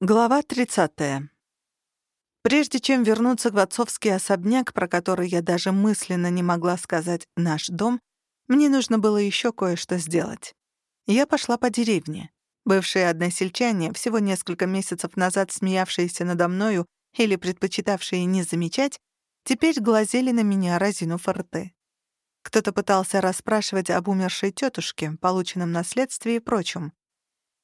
Глава 30. Прежде чем вернуться в отцовский особняк, про который я даже мысленно не могла сказать «наш дом», мне нужно было еще кое-что сделать. Я пошла по деревне. Бывшие односельчане, всего несколько месяцев назад смеявшиеся надо мною или предпочитавшие не замечать, теперь глазели на меня, разинув рты. Кто-то пытался расспрашивать об умершей тетушке, полученном наследстве и прочем.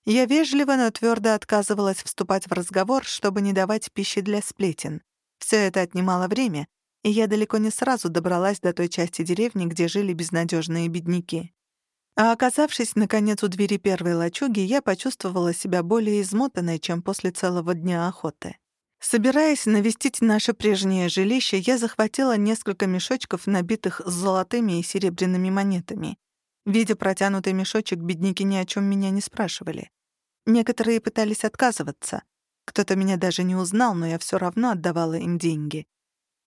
Я вежливо, но твердо отказывалась вступать в разговор, чтобы не давать пищи для сплетен. Все это отнимало время, и я далеко не сразу добралась до той части деревни, где жили безнадежные бедняки. А оказавшись, наконец, у двери первой лачуги, я почувствовала себя более измотанной, чем после целого дня охоты. Собираясь навестить наше прежнее жилище, я захватила несколько мешочков, набитых золотыми и серебряными монетами. Видя протянутый мешочек, бедняки ни о чем меня не спрашивали. Некоторые пытались отказываться. Кто-то меня даже не узнал, но я все равно отдавала им деньги.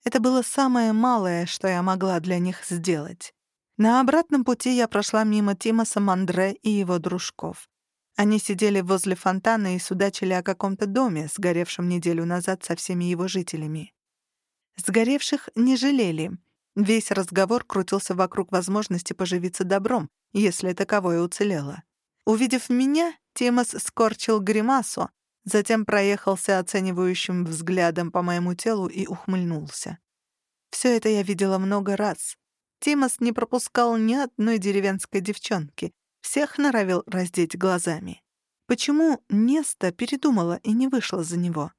Это было самое малое, что я могла для них сделать. На обратном пути я прошла мимо Тимаса Мандре и его дружков. Они сидели возле фонтана и судачили о каком-то доме, сгоревшем неделю назад со всеми его жителями. Сгоревших не жалели — Весь разговор крутился вокруг возможности поживиться добром, если таковое уцелело. Увидев меня, Тимос скорчил гримасу, затем проехался оценивающим взглядом по моему телу и ухмыльнулся. Все это я видела много раз. Тимос не пропускал ни одной деревенской девчонки, всех норовил раздеть глазами. Почему Неста передумала и не вышла за него?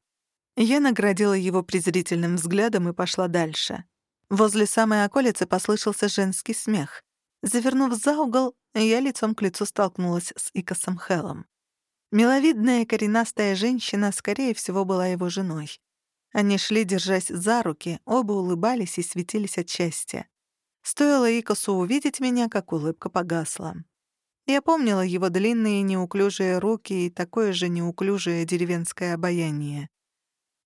Я наградила его презрительным взглядом и пошла дальше. Возле самой околицы послышался женский смех. Завернув за угол, я лицом к лицу столкнулась с Икосом Хеллом. Миловидная коренастая женщина, скорее всего, была его женой. Они шли, держась за руки, оба улыбались и светились от счастья. Стоило Икосу увидеть меня, как улыбка погасла. Я помнила его длинные неуклюжие руки и такое же неуклюжее деревенское обаяние.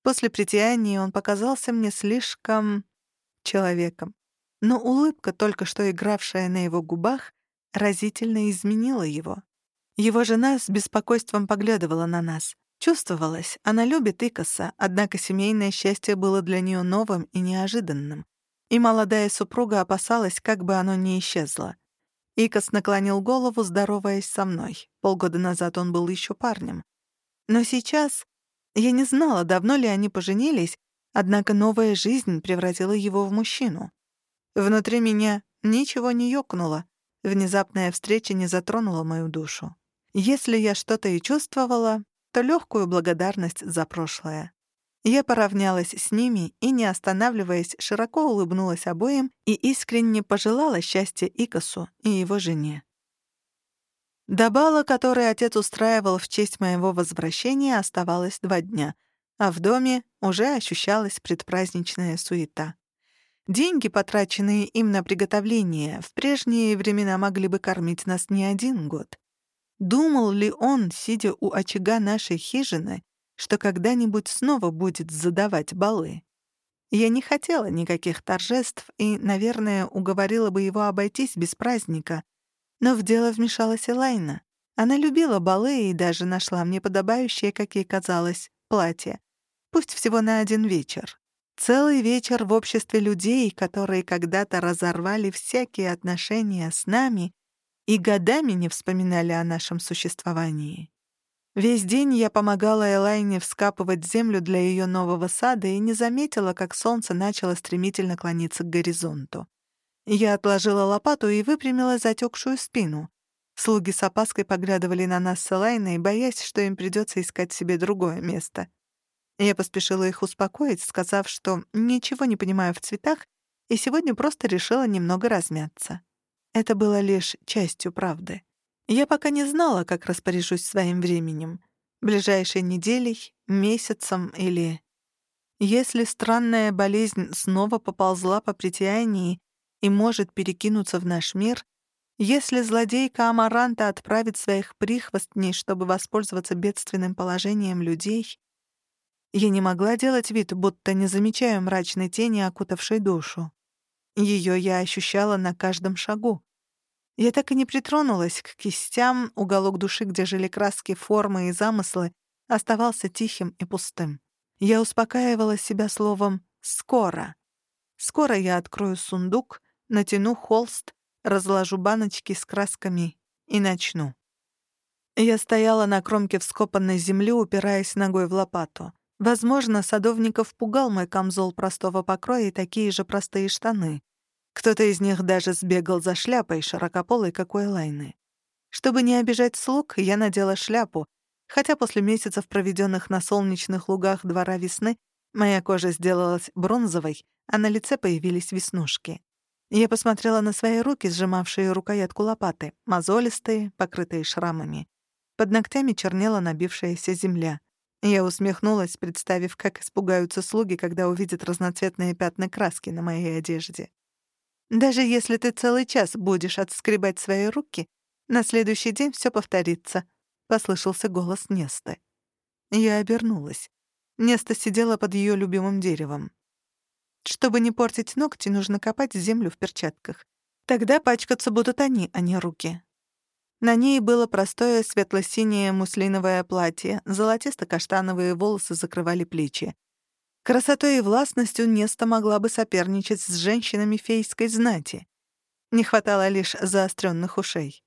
После притяния он показался мне слишком человеком. Но улыбка, только что игравшая на его губах, разительно изменила его. Его жена с беспокойством поглядывала на нас. Чувствовалось, она любит Икоса, однако семейное счастье было для нее новым и неожиданным. И молодая супруга опасалась, как бы оно не исчезло. Икос наклонил голову, здороваясь со мной. Полгода назад он был еще парнем. Но сейчас я не знала, давно ли они поженились, Однако новая жизнь превратила его в мужчину. Внутри меня ничего не ёкнуло. Внезапная встреча не затронула мою душу. Если я что-то и чувствовала, то легкую благодарность за прошлое. Я поравнялась с ними и, не останавливаясь, широко улыбнулась обоим и искренне пожелала счастья Икосу и его жене. До бала, который отец устраивал в честь моего возвращения, оставалось два дня — а в доме уже ощущалась предпраздничная суета. Деньги, потраченные им на приготовление, в прежние времена могли бы кормить нас не один год. Думал ли он, сидя у очага нашей хижины, что когда-нибудь снова будет задавать балы? Я не хотела никаких торжеств и, наверное, уговорила бы его обойтись без праздника. Но в дело вмешалась Элайна. Она любила балы и даже нашла мне подобающее, как ей казалось, платье, Пусть всего на один вечер. Целый вечер в обществе людей, которые когда-то разорвали всякие отношения с нами и годами не вспоминали о нашем существовании. Весь день я помогала Элайне вскапывать землю для ее нового сада и не заметила, как солнце начало стремительно клониться к горизонту. Я отложила лопату и выпрямила затекшую спину. Слуги с опаской поглядывали на нас с Элайной, боясь, что им придется искать себе другое место. Я поспешила их успокоить, сказав, что ничего не понимаю в цветах и сегодня просто решила немного размяться. Это было лишь частью правды. Я пока не знала, как распоряжусь своим временем. Ближайшей неделей, месяцем или... Если странная болезнь снова поползла по притянии и может перекинуться в наш мир, если злодейка Амаранта отправит своих прихвостней, чтобы воспользоваться бедственным положением людей, я не могла делать вид, будто не замечаю мрачной тени, окутавшей душу. Ее я ощущала на каждом шагу. Я так и не притронулась к кистям, уголок души, где жили краски, формы и замыслы, оставался тихим и пустым. Я успокаивала себя словом «скоро». Скоро я открою сундук, натяну холст, разложу баночки с красками и начну. Я стояла на кромке вскопанной земли, упираясь ногой в лопату. Возможно, садовников пугал мой камзол простого покроя и такие же простые штаны. Кто-то из них даже сбегал за шляпой, широкополой, как у Элайны. Чтобы не обижать слуг, я надела шляпу, хотя после месяцев, проведенных на солнечных лугах двора весны, моя кожа сделалась бронзовой, а на лице появились веснушки. Я посмотрела на свои руки, сжимавшие рукоятку лопаты, мозолистые, покрытые шрамами. Под ногтями чернела набившаяся земля. Я усмехнулась, представив, как испугаются слуги, когда увидят разноцветные пятна краски на моей одежде. Даже если ты целый час будешь отскребать свои руки, на следующий день все повторится, — послышался голос Несты. Я обернулась. Неста сидела под ее любимым деревом. Чтобы не портить ногти, нужно копать землю в перчатках. Тогда пачкаться будут они, а не руки. На ней было простое светло-синее муслиновое платье, золотисто-каштановые волосы закрывали плечи. Красотой и властностью Неста могла бы соперничать с женщинами фейской знати. Не хватало лишь заостренных ушей.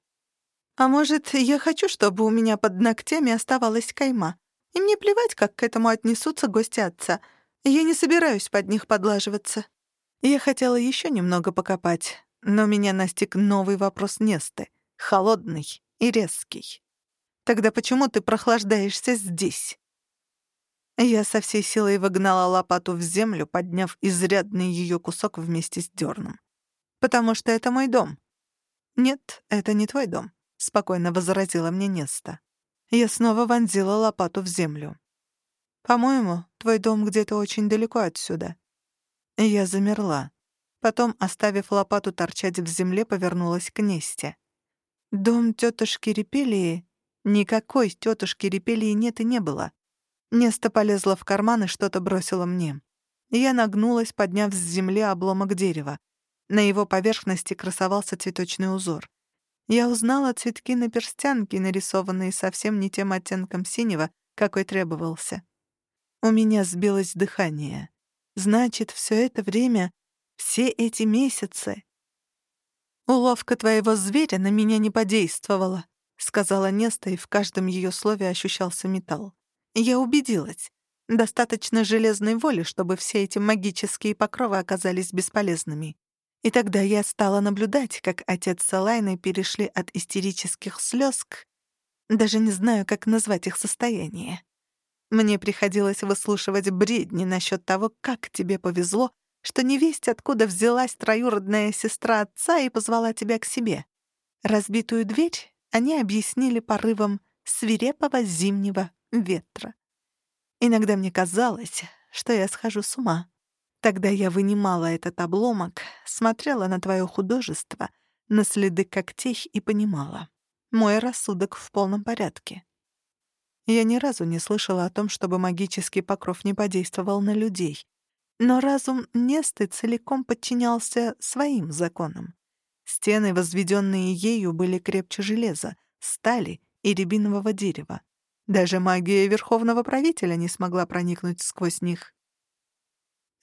«А может, я хочу, чтобы у меня под ногтями оставалась кайма? И мне плевать, как к этому отнесутся гости отца. Я не собираюсь под них подлаживаться». Я хотела еще немного покопать, но меня настиг новый вопрос Несты холодный и резкий. Тогда почему ты прохлаждаешься здесь? Я со всей силой выгнала лопату в землю, подняв изрядный ее кусок вместе с дерном. «Потому что это мой дом». «Нет, это не твой дом», — спокойно возразила мне Неста. Я снова вонзила лопату в землю. «По-моему, твой дом где-то очень далеко отсюда». Я замерла. Потом, оставив лопату торчать в земле, повернулась к Несте. Дом тетушки Репелии? Никакой тетушки Репелии нет и не было. Неста полезла в карман и что-то бросила мне. Я нагнулась, подняв с земли обломок дерева. На его поверхности красовался цветочный узор. Я узнала цветки на перстянке, нарисованные совсем не тем оттенком синего, какой требовался. У меня сбилось дыхание. Значит, все это время, все эти месяцы «Уловка твоего зверя на меня не подействовала», — сказала Неста, и в каждом ее слове ощущался металл. «Я убедилась. Достаточно железной воли, чтобы все эти магические покровы оказались бесполезными. И тогда я стала наблюдать, как отец с Алайной перешли от истерических слез к... Даже не знаю, как назвать их состояние. Мне приходилось выслушивать бредни насчет того, как тебе повезло, что невесть откуда взялась троюродная сестра отца и позвала тебя к себе. Разбитую дверь они объяснили порывом свирепого зимнего ветра. Иногда мне казалось, что я схожу с ума. Тогда я вынимала этот обломок, смотрела на твое художество, на следы когтей и понимала. Мой рассудок в полном порядке. Я ни разу не слышала о том, чтобы магический покров не подействовал на людей. Но разум Несты целиком подчинялся своим законам. Стены, возведенные ею, были крепче железа, стали и рябинового дерева. Даже магия Верховного Правителя не смогла проникнуть сквозь них.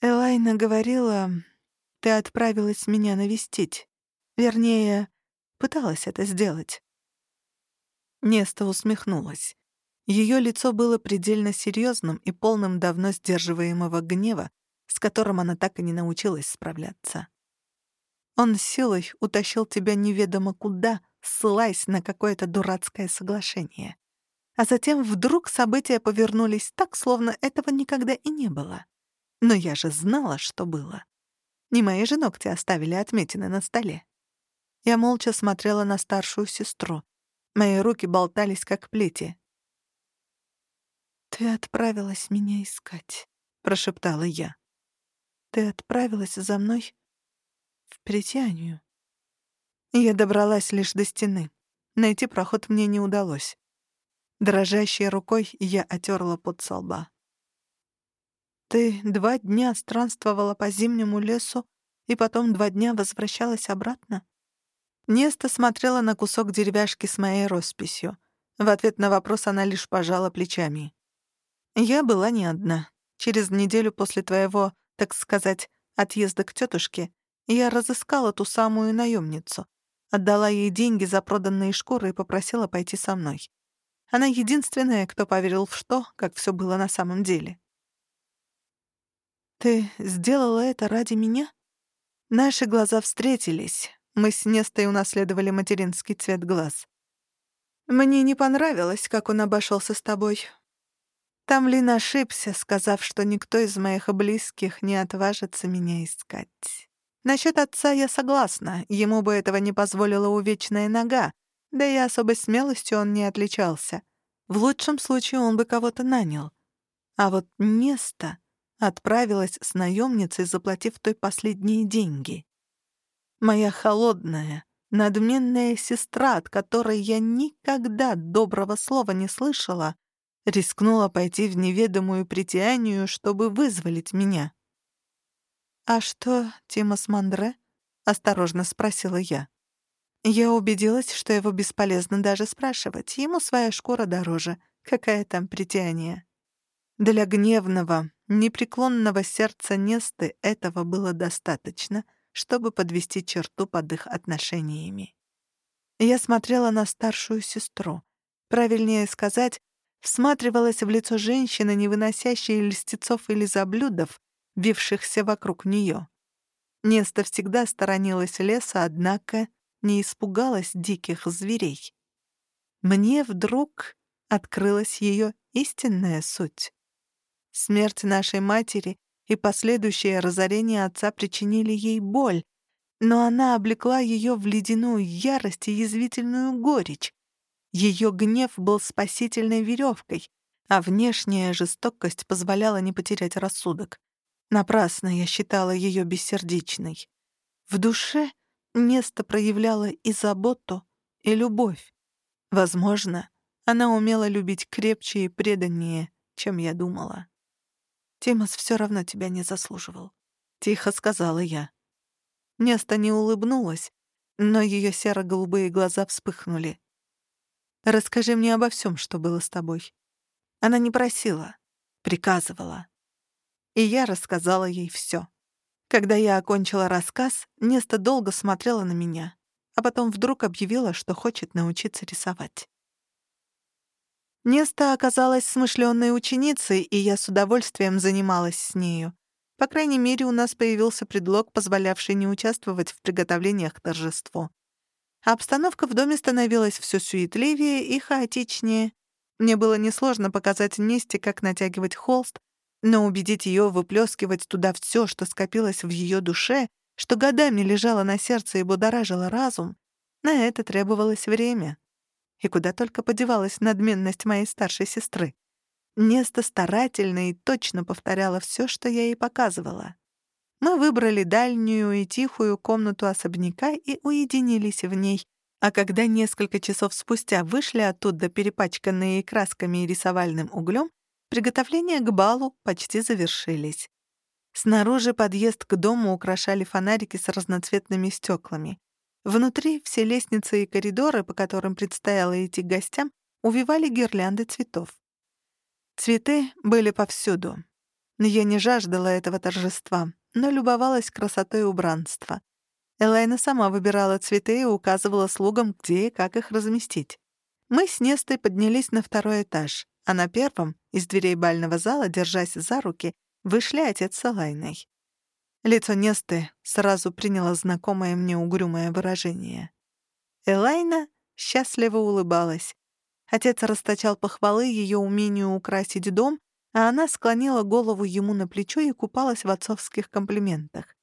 Элайна говорила, ты отправилась меня навестить. Вернее, пыталась это сделать. Неста усмехнулась. Ее лицо было предельно серьезным и полным давно сдерживаемого гнева, с которым она так и не научилась справляться. Он силой утащил тебя неведомо куда, ссылаясь на какое-то дурацкое соглашение. А затем вдруг события повернулись так, словно этого никогда и не было. Но я же знала, что было. Не мои же ногти оставили отметины на столе. Я молча смотрела на старшую сестру. Мои руки болтались, как плети. «Ты отправилась меня искать», — прошептала я. Ты отправилась за мной в притянию. Я добралась лишь до стены. Найти проход мне не удалось. Дрожащей рукой я отерла под со лба. Ты два дня странствовала по зимнему лесу и потом два дня возвращалась обратно? Неста смотрела на кусок деревяшки с моей росписью. В ответ на вопрос она лишь пожала плечами. Я была не одна. Через неделю после твоего, так сказать, отъезда к тетушке я разыскала ту самую наемницу, отдала ей деньги за проданные шкуры и попросила пойти со мной. Она единственная, кто поверил в что, как все было на самом деле. «Ты сделала это ради меня?» Наши глаза встретились. Мы с Нестой унаследовали материнский цвет глаз. «Мне не понравилось, как он обошелся с тобой. Тамлин ошибся, сказав, что никто из моих близких не отважится меня искать. Насчет отца я согласна, ему бы этого не позволила увечная нога, да и особой смелостью он не отличался. В лучшем случае он бы кого-то нанял. А вот Неста отправилась с наемницей, заплатив той последние деньги. Моя холодная, надменная сестра, от которой я никогда доброго слова не слышала, Рискнула пойти в неведомую притянию, чтобы вызволить меня. «А что, Тимас Мандре?» — осторожно спросила я. Я убедилась, что его бесполезно даже спрашивать. Ему своя шкура дороже. Какая там притяние? Для гневного, непреклонного сердца Несты этого было достаточно, чтобы подвести черту под их отношениями. Я смотрела на старшую сестру. Правильнее сказать, всматривалась в лицо женщины, не выносящей льстецов или заблюдов, вившихся вокруг нее. Неста всегда сторонилась леса, однако не испугалась диких зверей. Мне вдруг открылась ее истинная суть. Смерть нашей матери и последующее разорение отца причинили ей боль, но она облекла ее в ледяную ярость и язвительную горечь, ее гнев был спасительной веревкой, а внешняя жестокость позволяла не потерять рассудок. Напрасно я считала ее бессердечной. В душе место проявляло и заботу, и любовь. Возможно, она умела любить крепче и преданнее, чем я думала. «Тимас все равно тебя не заслуживал», — тихо сказала я. Неста не улыбнулась, но ее серо-голубые глаза вспыхнули. Расскажи мне обо всем, что было с тобой». Она не просила, приказывала. И я рассказала ей все. Когда я окончила рассказ, Неста долго смотрела на меня, а потом вдруг объявила, что хочет научиться рисовать. Неста оказалась смышленной ученицей, и я с удовольствием занималась с нею. По крайней мере, у нас появился предлог, позволявший не участвовать в приготовлениях к торжеству. Обстановка в доме становилась все суетливее и хаотичнее. Мне было несложно показать Несте, как натягивать холст, но убедить ее выплескивать туда все, что скопилось в ее душе, что годами лежало на сердце и будоражило разум, на это требовалось время. И куда только подевалась надменность моей старшей сестры. Неста старательно и точно повторяла все, что я ей показывала. Мы выбрали дальнюю и тихую комнату особняка и уединились в ней, а когда несколько часов спустя вышли оттуда перепачканные красками и рисовальным углем, приготовления к балу почти завершились. Снаружи подъезд к дому украшали фонарики с разноцветными стеклами. Внутри все лестницы и коридоры, по которым предстояло идти гостям, увивали гирлянды цветов. Цветы были повсюду. Я не жаждала этого торжества но любовалась красотой убранства. Элайна сама выбирала цветы и указывала слугам, где и как их разместить. Мы с Нестой поднялись на второй этаж, а на первом, из дверей бального зала, держась за руки, вышли отец с Элайной. Лицо Несты сразу приняло знакомое мне угрюмое выражение. Элайна счастливо улыбалась. Отец расточал похвалы ее умению украсить дом а она склонила голову ему на плечо и купалась в отцовских комплиментах.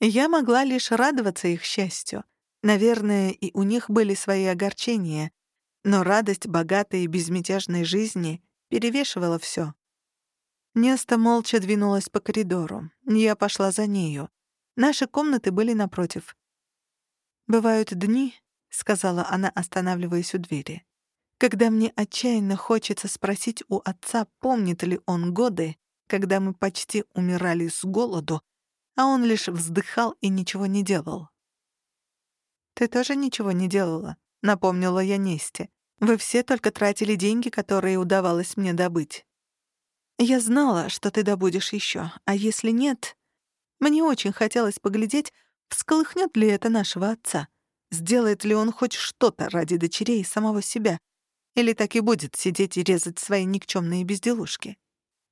Я могла лишь радоваться их счастью. Наверное, и у них были свои огорчения, но радость богатой и безмятежной жизни перевешивала все. Неста молча двинулась по коридору. Я пошла за нею. Наши комнаты были напротив. «Бывают дни», — сказала она, останавливаясь у двери, когда мне отчаянно хочется спросить у отца, помнит ли он годы, когда мы почти умирали с голоду, а он лишь вздыхал и ничего не делал. «Ты тоже ничего не делала», — напомнила я Несте. «Вы все только тратили деньги, которые удавалось мне добыть». Я знала, что ты добудешь еще, а если нет... Мне очень хотелось поглядеть, всколыхнет ли это нашего отца. Сделает ли он хоть что-то ради дочерей и самого себя? Или так и будет сидеть и резать свои никчемные безделушки?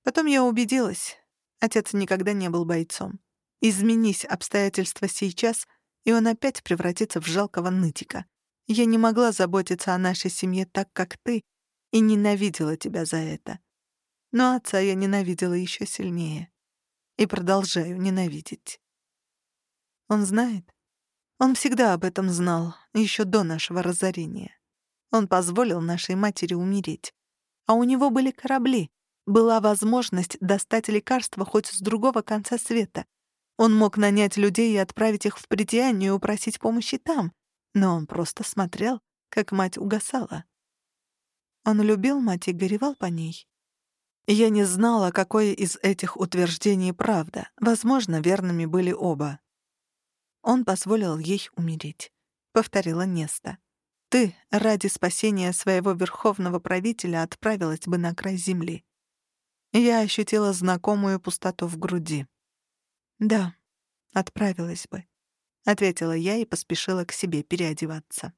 Потом я убедилась, отец никогда не был бойцом. Изменись обстоятельства сейчас, и он опять превратится в жалкого нытика. Я не могла заботиться о нашей семье так, как ты, и ненавидела тебя за это. Но отца я ненавидела еще сильнее. И продолжаю ненавидеть. Он знает? Он всегда об этом знал, еще до нашего разорения. Он позволил нашей матери умереть. А у него были корабли, была возможность достать лекарства хоть с другого конца света. Он мог нанять людей и отправить их в притянию и упросить помощи там, но он просто смотрел, как мать угасала. Он любил мать и горевал по ней. Я не знала, какое из этих утверждений правда. Возможно, верными были оба. Он позволил ей умереть, — повторила Неста. Ты ради спасения своего верховного правителя отправилась бы на край земли. Я ощутила знакомую пустоту в груди. «Да, отправилась бы», — ответила я и поспешила к себе переодеваться.